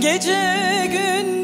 Gece gün